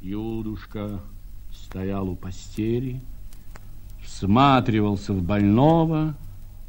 Иудушка стоял у постели, всматривался в больного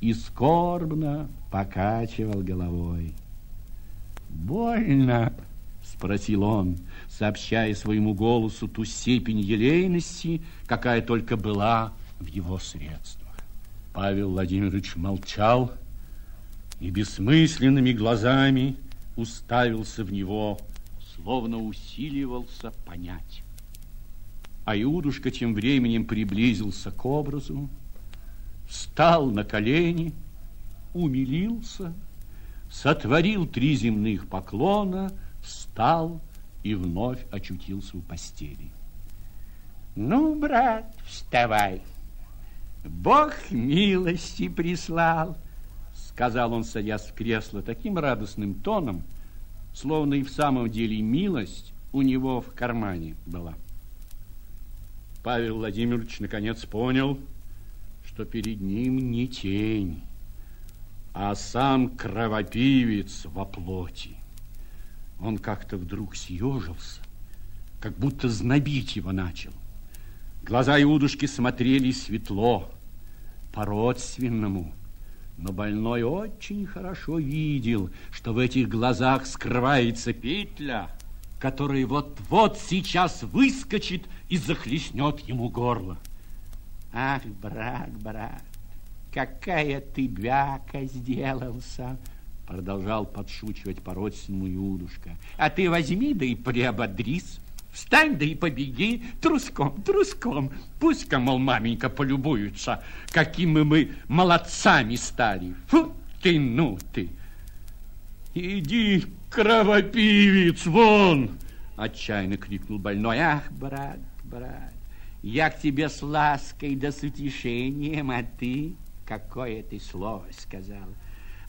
и скорбно покачивал головой. «Больно?» – спросил он, сообщая своему голосу ту степень елейности, какая только была в его средствах. Павел Владимирович молчал и бессмысленными глазами уставился в него, словно усиливался понять. А Иудушка тем временем приблизился к образу, встал на колени, умилился, сотворил три земных поклона, встал и вновь очутился у постели. Ну, брат, вставай. Бог милости прислал, сказал он, садясь в кресло таким радостным тоном, словно и в самом деле милость у него в кармане была. Павел Владимирович наконец понял, что перед ним не тень, а сам кровопивец во плоти. Он как-то вдруг съежился, как будто знобить его начал. Глаза Иудушки смотрели светло, по-родственному, но больной очень хорошо видел, что в этих глазах скрывается петля, которая вот-вот сейчас выскочит и захлестнет ему горло. Ах, брат, брат, какая ты бяка сделался, продолжал подшучивать по-родственному Иудушка. А ты возьми, да и приободрись. Встань, да и побеги труском, труском. Пусть-ка, мол, маменька полюбуются, какими мы молодцами стали. Фу ты, ну ты. Иди, кровопивец, вон! Отчаянно крикнул больной. Ах, брат, брат, я к тебе с лаской да с утешением, а ты какое ты слово сказал.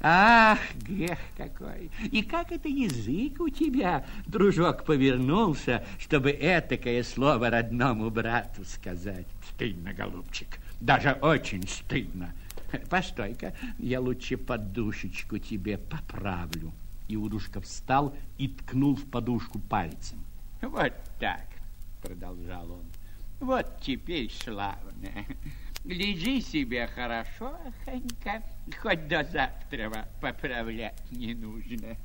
Ах, грех какой! И как это язык у тебя, дружок, повернулся, чтобы этакое слово родному брату сказать? Стыдно, голубчик, даже очень стыдно. Постой-ка, я лучше подушечку тебе поправлю. Иудушка встал и ткнул в подушку пальцем. Вот так, продолжал он. Вот теперь славно. Лежи себе хорошо, Ханька, хоть до завтра поправлять не нужно.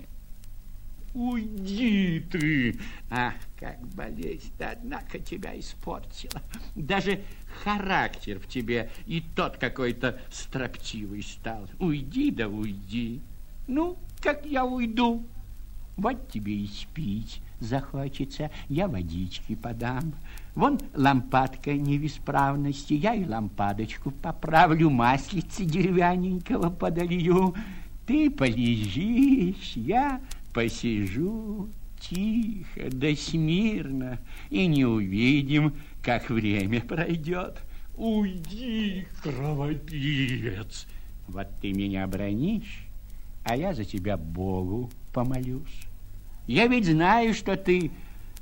Уйди ты! Ах, как болезнь-то, однако, тебя испортила. Даже характер в тебе и тот какой-то строптивый стал. Уйди да уйди. Ну, как я уйду? Вот тебе и спить захочется, я водички подам. Вон лампадка не в исправности, я и лампадочку поправлю, маслица деревяненького подолью. Ты полежишь, я посижу тихо да смирно, и не увидим, как время пройдет. Уйди, кровопивец! Вот ты меня бронишь, а я за тебя Богу помолюсь. Я ведь знаю, что ты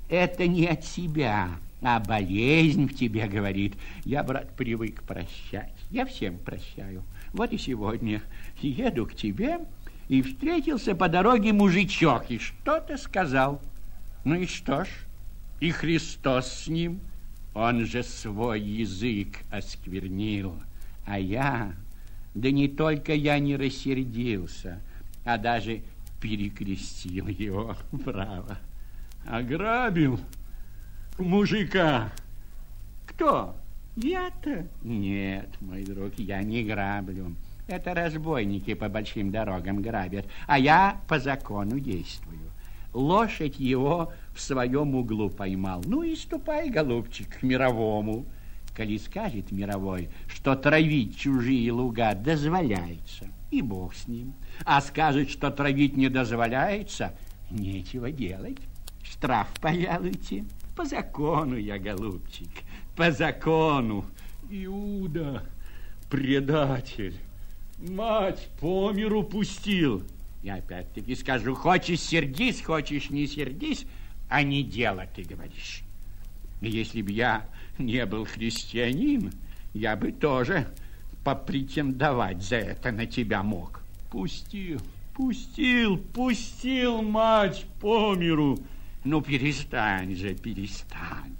это не от себя, а болезнь в тебе говорит. Я, брат, привык прощать. Я всем прощаю. Вот и сегодня еду к тебе, и встретился по дороге мужичок, и что-то сказал. Ну и что ж, и Христос с ним, он же свой язык осквернил. А я, да не только я не рассердился, а даже перекрестил его, право. Ограбил мужика. Кто? Я-то? Нет, мой друг, я не граблю. Это разбойники по большим дорогам грабят, а я по закону действую. Лошадь его в своем углу поймал. Ну и ступай, голубчик, к мировому. Коли скажет мировой, что травить чужие луга дозволяется, и бог с ним. А скажет, что травить не дозволяется, нечего делать. Штраф пожалуйте. По закону я, голубчик, по закону. Иуда, предатель, мать по миру пустил. Я опять-таки скажу, хочешь сердись, хочешь не сердись, а не дело, ты говоришь. Если б я не был христианин, я бы тоже попретендовать за это на тебя мог. Пустил, пустил, пустил, мать, по миру. Ну, перестань же, перестань.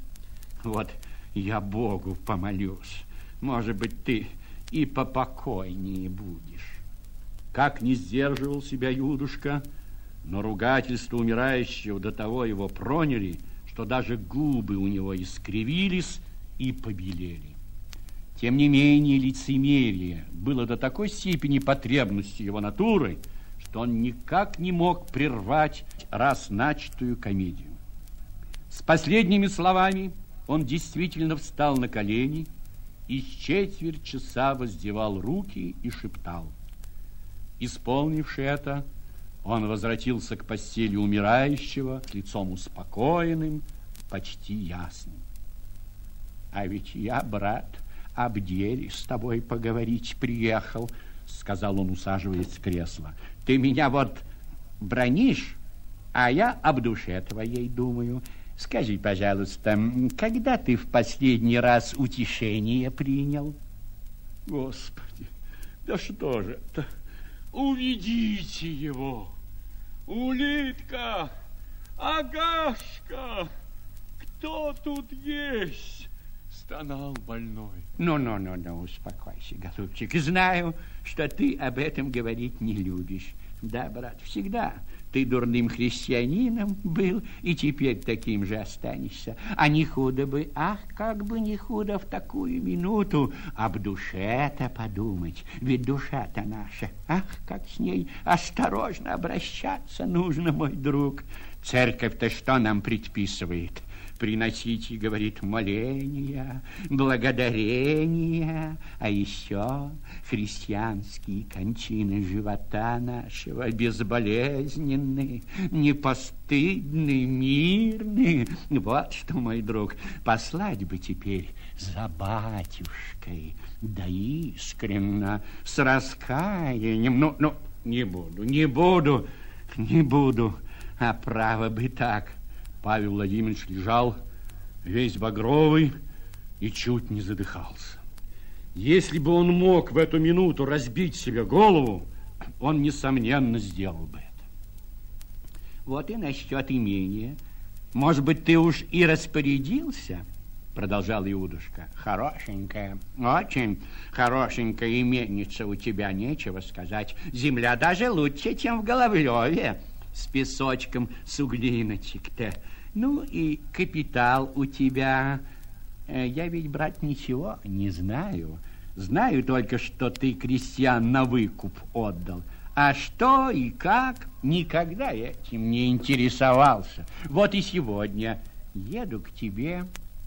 Вот я Богу помолюсь. Может быть, ты и попокойнее будешь. Как не сдерживал себя Юдушка, но ругательство умирающего до того его проняли, что даже губы у него искривились и побелели. Тем не менее, лицемерие было до такой степени потребностью его натуры, что он никак не мог прервать раз начатую комедию. С последними словами он действительно встал на колени и с четверть часа воздевал руки и шептал. Исполнивши это, он возвратился к постели умирающего с лицом успокоенным, почти ясным. А ведь я, брат, об деле с тобой поговорить приехал, сказал он, усаживаясь в кресло. Ты меня вот бронишь, а я об душе твоей думаю. Скажи, пожалуйста, когда ты в последний раз утешение принял? Господи, да что же это? Уведите его! Улитка! Агашка! Кто тут есть? Стонал больной. Ну-ну-ну-ну, успокойся, голубчик. Знаю, что ты об этом говорить не любишь. Да, брат, всегда ты дурным христианином был, и теперь таким же останешься. А не худо бы, ах, как бы не худо в такую минуту об душе-то подумать. Ведь душа-то наша, ах, как с ней осторожно обращаться нужно, мой друг. Церковь-то что нам предписывает? Приносите, говорит, моления, благодарения, а еще христианские кончины живота нашего безболезненные, непостыдные, мирные. Вот что, мой друг, послать бы теперь за батюшкой, да искренно, с раскаянием. Ну, ну, не буду, не буду, не буду, а право бы так – Павел Владимирович лежал весь багровый и чуть не задыхался. Если бы он мог в эту минуту разбить себе голову, он, несомненно, сделал бы это. Вот и насчет имения. Может быть, ты уж и распорядился, продолжал Иудушка. Хорошенькая, очень хорошенькая именница у тебя, нечего сказать. Земля даже лучше, чем в Головлеве с песочком с углиночек-то. Ну и капитал у тебя. Э, я ведь, брат, ничего не знаю. Знаю только, что ты крестьян на выкуп отдал. А что и как, никогда этим не интересовался. Вот и сегодня еду к тебе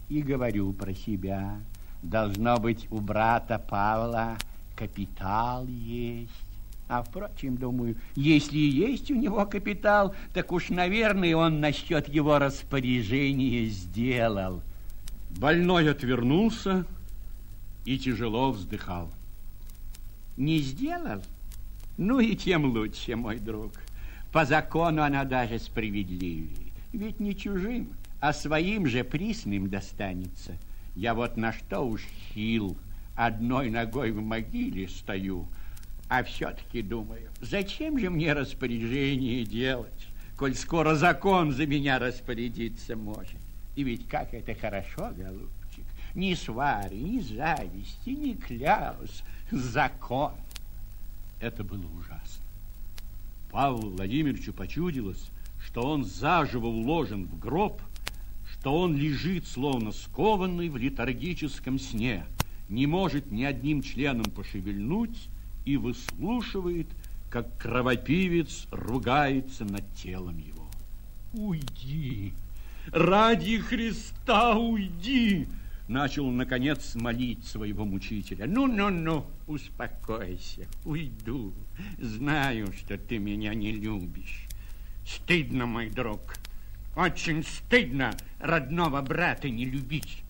и говорю про себя. Должно быть, у брата Павла капитал есть. А, впрочем, думаю, если есть у него капитал, так уж, наверное, он насчет его распоряжения сделал. Больной отвернулся и тяжело вздыхал. Не сделал? Ну и тем лучше, мой друг. По закону она даже справедливее. Ведь не чужим, а своим же присным достанется. Я вот на что уж хил, одной ногой в могиле стою, а все-таки думаю, зачем же мне распоряжение делать, коль скоро закон за меня распорядиться может? И ведь как это хорошо, голубчик, ни свари, ни зависти, ни кляус, закон. Это было ужасно. Павлу Владимировичу почудилось, что он заживо уложен в гроб, что он лежит, словно скованный в летаргическом сне, не может ни одним членом пошевельнуть, и выслушивает, как кровопивец ругается над телом его. «Уйди! Ради Христа уйди!» Начал, наконец, молить своего мучителя. «Ну-ну-ну, успокойся, уйду. Знаю, что ты меня не любишь. Стыдно, мой друг, очень стыдно родного брата не любить.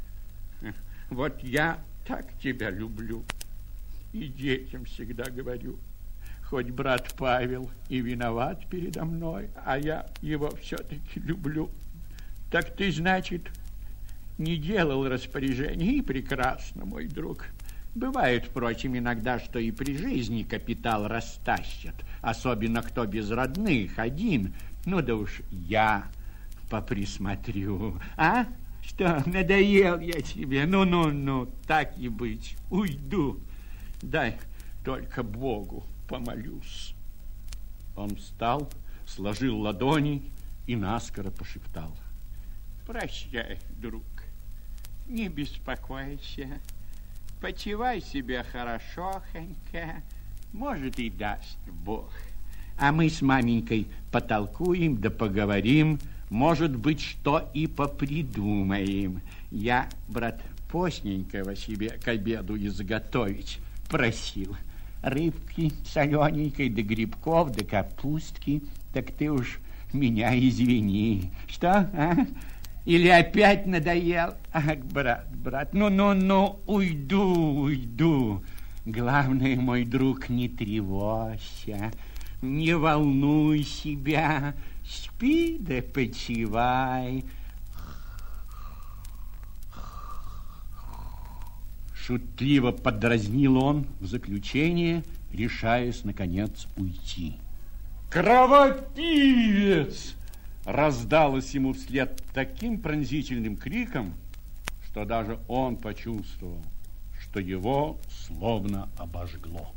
Вот я так тебя люблю». И детям всегда говорю, хоть брат Павел и виноват передо мной, а я его все-таки люблю. Так ты, значит, не делал распоряжений, и прекрасно, мой друг. Бывает, впрочем, иногда, что и при жизни капитал растащат, особенно кто без родных, один. Ну да уж я поприсмотрю. А? Что, надоел я тебе? Ну-ну-ну, так и быть. Уйду. Дай только Богу помолюсь. Он встал, сложил ладони и наскоро пошептал. Прощай, друг. Не беспокойся. Почивай себе хорошохонько. Может, и даст Бог. А мы с маменькой потолкуем да поговорим. Может быть, что и попридумаем. Я, брат, постненького себе к обеду изготовить просил. Рыбки солененькой, да грибков, да капустки. Так ты уж меня извини. Что, а? Или опять надоел? Ах, брат, брат, ну-ну-ну, уйду, уйду. Главное, мой друг, не тревожься, не волнуй себя, спи да почивай. Шутливо подразнил он в заключение, решаясь, наконец, уйти. «Кровопивец!» раздалось ему вслед таким пронзительным криком, что даже он почувствовал, что его словно обожгло.